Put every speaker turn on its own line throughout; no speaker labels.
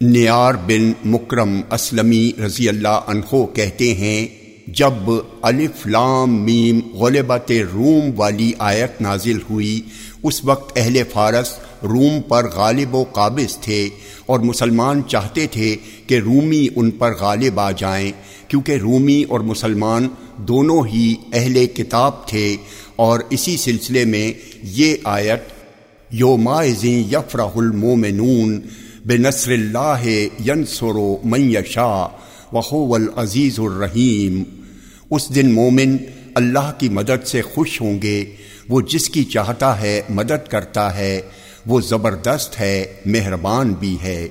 نیار بن مکرم اسلمی رضی اللہ عنہ کہتے ہیں، جب الف لام میم غلبت روم والی آیت نازل ہوئی، اس وقت اہل فارس روم پر غالب و قابض تھے اور مسلمان چاہتے تھے کہ رومی ان پر غالب آ جائیں، کیونکہ رومی اور مسلمان دونوں ہی اہل کتاب تھے۔ اور اسی سلسلے میں یہ آیت یومائزیں یفرح المومنون بے نصر اللہ ینسر من یشا وهو العزیز الرحیم۔ اس دن مومن اللہ کی مدد سے خوش ہوں گے۔ وہ جس کی چاہتا ہے مدد کرتا ہے، وہ زبردست ہے، مہربان بھی ہے۔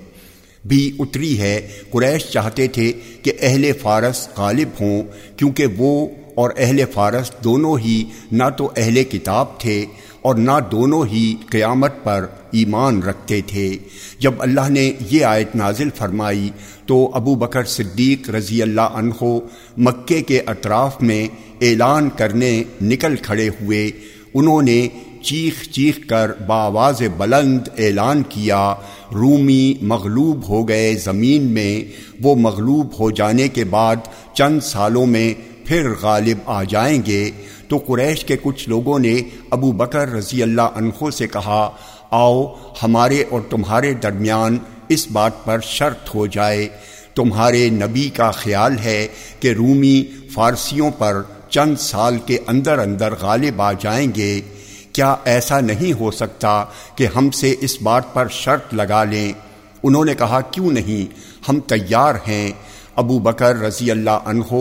بھی اتری ہے۔ قریش چاہتے تھے کہ اہل فارس غالب ہوں، کیونکہ وہ اور اہل فارس دونوں ہی نہ تو اہل کتاب تھے۔ اور نہ دونوں ہی قیامت پر ایمان رکھتے تھے۔ جب اللہ نے یہ آیت نازل فرمائی تو ابو بکر صدیق رضی اللہ عنہ مکے کے اطراف میں اعلان کرنے نکل کھڑے ہوئے۔ انہوں نے چیخ چیخ کر باواز بلند اعلان کیا۔ رومی مغلوب ہو گئے زمین میں۔ وہ مغلوب ہو جانے کے بعد چند سالوں میں پھر غالب آ جائیں گے۔ تو قریش کے کچھ لوگوں نے ابو بکر رضی اللہ عنہ سے کہا، آؤ ہمارے اور تمہارے درمیان اس بات پر شرط ہو جائے۔ تمہارے نبی کا خیال ہے کہ رومی فارسیوں پر چند سال کے اندر اندر غالب آ جائیں گے۔ کیا ایسا نہیں ہو سکتا کہ ہم سے اس بات پر شرط لگا لیں؟ انہوں نے کہا، کیوں نہیں؟ ہم تیار ہیں۔ ابو بکر رضی اللہ عنہ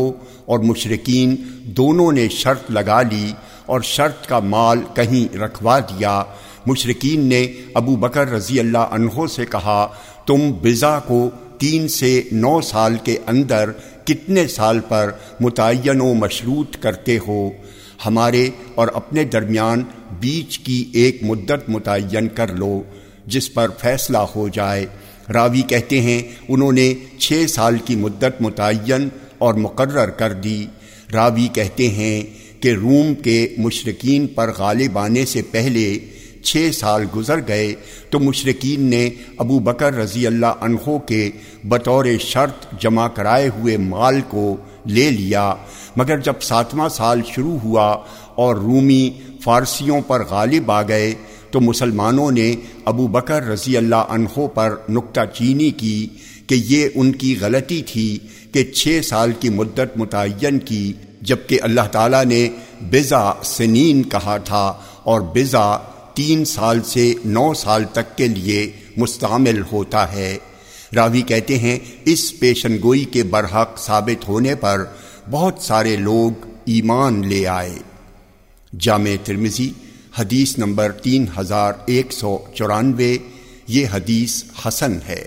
اور مشرقین دونوں نے شرط لگا لی اور شرط کا مال کہیں رکھوا دیا۔ مشرقین نے ابو بکر رضی اللہ عنہ سے کہا، تم بزا کو تین سے نو سال کے اندر کتنے سال پر متعین و مشروط کرتے ہو؟ ہمارے اور اپنے درمیان بیچ کی ایک مدت متعین کر لو، جس پر فیصلہ ہو جائے۔ راوی کہتے ہیں، انہوں نے چھ سال کی مدت متعین اور مقرر کر دی۔ راوی کہتے ہیں کہ روم کے مشرقین پر غالب آنے سے پہلے چھ سال گزر گئے تو مشرقین نے ابو بکر رضی اللہ عنہ کے بطور شرط جمع کرائے ہوئے مال کو لے لیا۔ مگر جب ساتواں سال شروع ہوا اور رومی فارسیوں پر غالب آ گئے تو مسلمانوں نے ابو بکر رضی اللہ عنہ پر نکتہ چینی کی کہ یہ ان کی غلطی تھی کہ چھ سال کی مدت متعین کی، جبکہ اللہ تعالیٰ نے بزا سنین کہا تھا اور بزا تین سال سے نو سال تک کے لیے مستعمل ہوتا ہے۔ راوی کہتے ہیں، اس پیشن گوئی کے برحق ثابت ہونے پر بہت سارے لوگ ایمان لے آئے۔ جامع ترمزی حدیث نمبر تین ہزار ایک سو چورانوے یہ حدیث حسن ہے۔